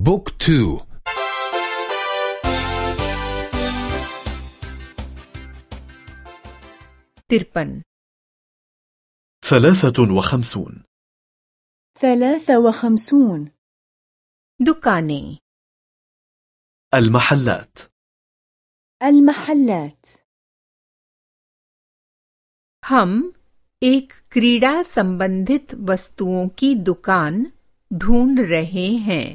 بوك تو तिरपन ثلاثة وخمسون ثلاثة وخمسون दुकानें المحلات المحلات हम एक क्रीड़ा संबंधित वस्तुओं की दुकान ढूंढ रहे हैं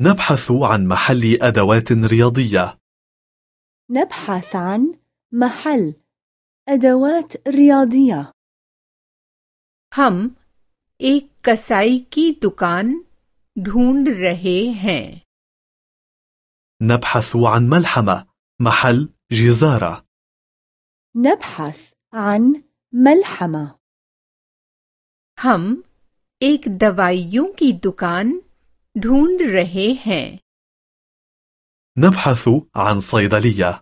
نبحث عن محل أدوات رياضية نبحث عن محل أدوات رياضية हम एक कसाई की दुकान ढूंढ रहे हैं نبحث عن ملحمة محل جزارة نبحث عن ملحمة हम एक दवाइयों की दुकान ढूंढ रहे हैं نبحث عن صيدلية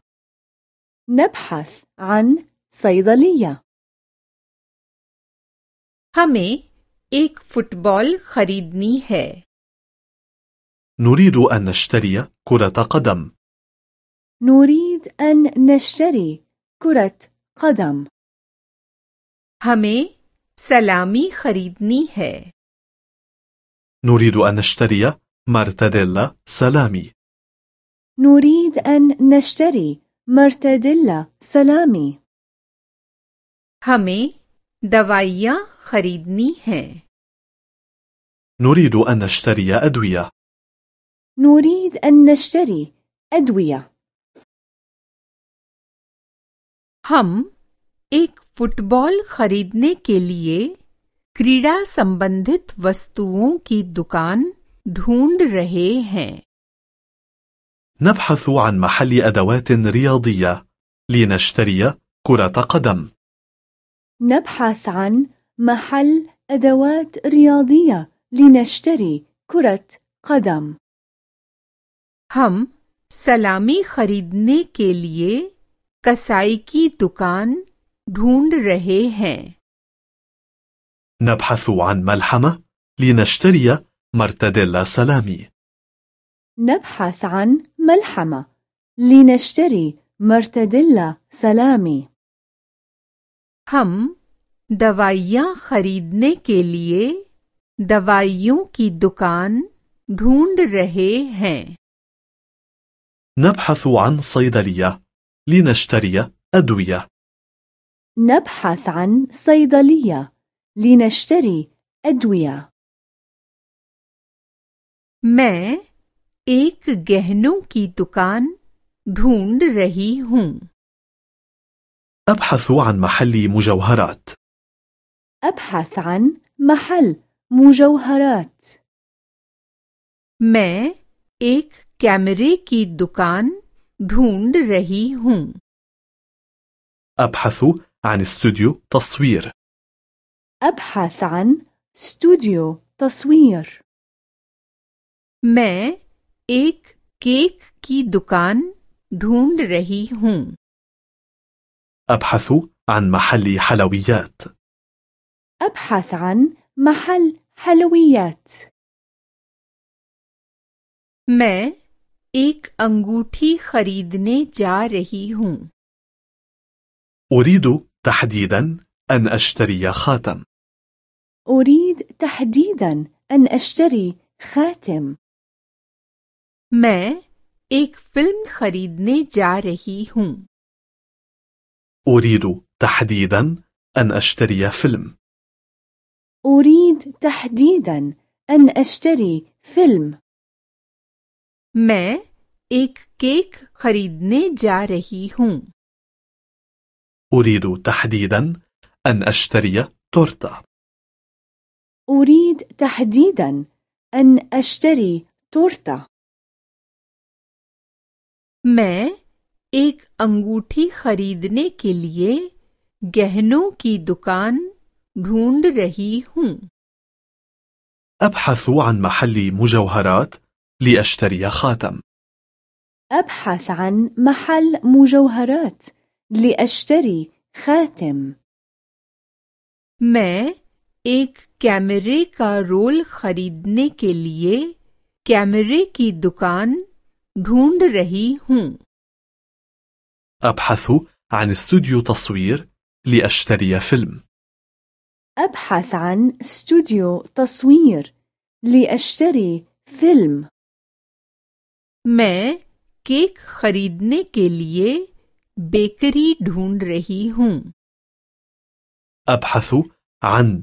نبحث عن صيدلية हमें एक फुटबॉल खरीदनी है نريد أن نشتري كرة قدم نريد أن نشتري كرة قدم हमें सलामी खरीदनी है نريد أن نشتري مرتديلا سلامي نريد أن نشتري مرتديلا سلامي हमें दवाइयाँ खरीदनी हैं نريد أن نشتري أدوية نريد أن نشتري أدوية हम एक फुटबॉल खरीदने के लिए क्रीड़ा संबंधित वस्तुओं की दुकान ढूंढ रहे हैं نبحث عن محل أدوات رياضية لنشتري كرة قدم نبحث عن محل أدوات رياضية لنشتري كرة قدم हम सलामी खरीदने के लिए कसाई की दुकान ढूंढ रहे हैं نبحث عن ملحمة لنشتري مرتديلا سلامي. نبحث عن ملحمة لنشتري مرتديلا سلامي. هم دوائیاں خریدنے کے لیے دوائیوں کی دکان ڈھونڈ رہے ہیں۔ نبحث عن صيدلية لنشتري أدوية. نبحث عن صيدلية لنشتري أدوية मैं एक गहनों की दुकान ढूंढ रही हूँ أبحث عن محل مجوهرات أبحث عن محل مجوهرات मैं एक कैमरे की दुकान ढूंढ रही हूँ أبحث عن استوديو تصوير أبحث عن استوديو تصوير मैं एक केक की दुकान ढूंढ रही हूँ أبحث عن محل حلويات أبحث عن محل حلويات मैं एक अंगूठी खरीदने जा रही हूँ أريد تحديدا أن أشتري خاتم أريد تحديدا أن أشتري خاتم मैं एक फिल्म खरीदने जा रही हूँ أريد تحديدا أن أشتري فيلم أريد تحديدا أن أشتري فيلم मैं एक केक खरीदने जा रही हूँ أريد تحديدا أن أشتري تورتة أريد تحديدا أن أشتري تورتة मैं एक अंगूठी खरीदने के लिए गहनों की दुकान ढूंढ रही हूँ أبحث عن محل مجوهرات لأشتري خاتم أبحث عن محل مجوهرات لأشتري خاتم मैं एक कैमरे का रोल खरीदने के लिए कैमरे की दुकान ढूंढ रही हूँ أبحث عن استوديو تصوير لأشتري فيلم أبحث عن استوديو تصوير لأشتري فيلم मैं केक खरीदने के लिए बेकरी ढूंढ रही हूँ أبحث عن